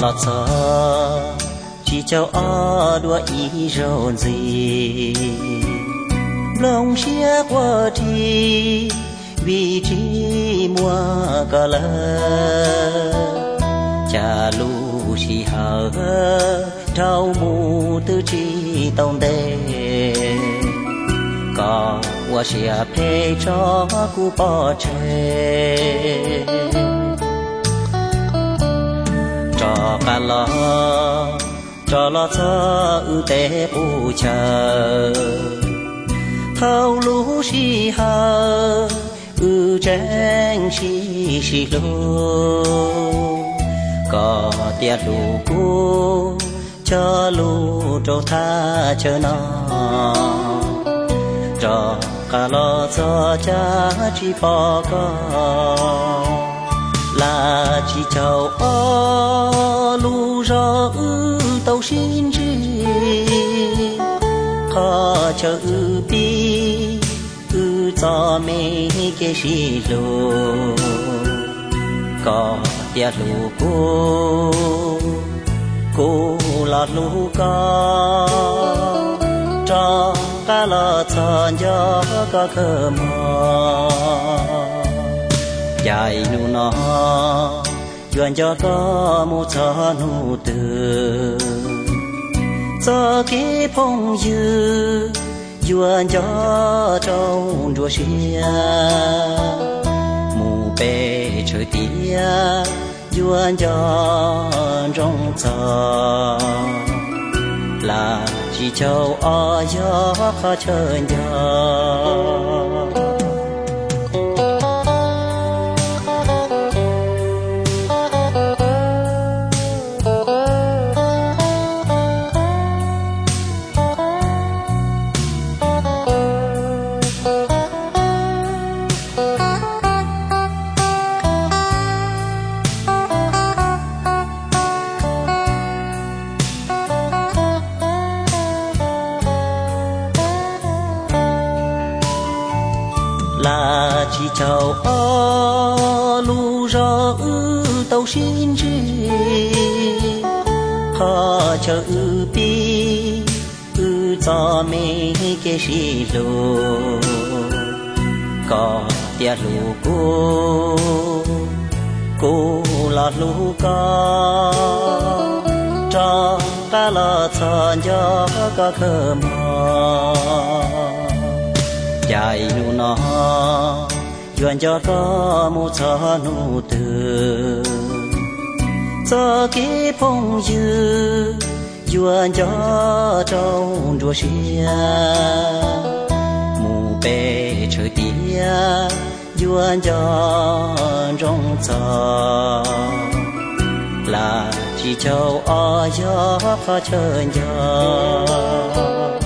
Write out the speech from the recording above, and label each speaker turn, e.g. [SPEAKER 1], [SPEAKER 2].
[SPEAKER 1] lọt gió, chỉ cho ở đua ý rộn gì lòng xia qua chi vị chi mua cả lơ. Cha lu chỉ hở trao mù tư chi tông đề có qua xia phê cho cu bỏ chơi cho cả lo, cho lo cho ư tế bù chờ. Thâu lũ si hờ, ư tranh si si lô. Có tiệt lũ cô cho lũ trâu tha chờ nó. Cho cả lo cho cha chỉ bỏ con là chỉ cháu ô lu rõ ư tàu xin chi. Khó chờ ư bi ư cho mê cái gì lô có tia lù cô cô là lù có cho cả là cho gió có cơ mò chạy nu nó duyên cho có một cho nu từ cho cái phong dư duyên cho trong đua xia. Mù bê trời tia duyên cho trong chờ là chỉ châu ở gió khó chơi nhau là chỉ chào o lu rõ ư tàu xin chi. Khó chờ ư bi ư cho mê kê xì lô có tia lù cô cô là lù có cho ta là cho gió có khờ mò duyên cho có mu cho nụ từ cho ký phong dư duyên cho trong đua xia mu bê trời tia duyên cho trong cho là chỉ châu ở gió phá trời gió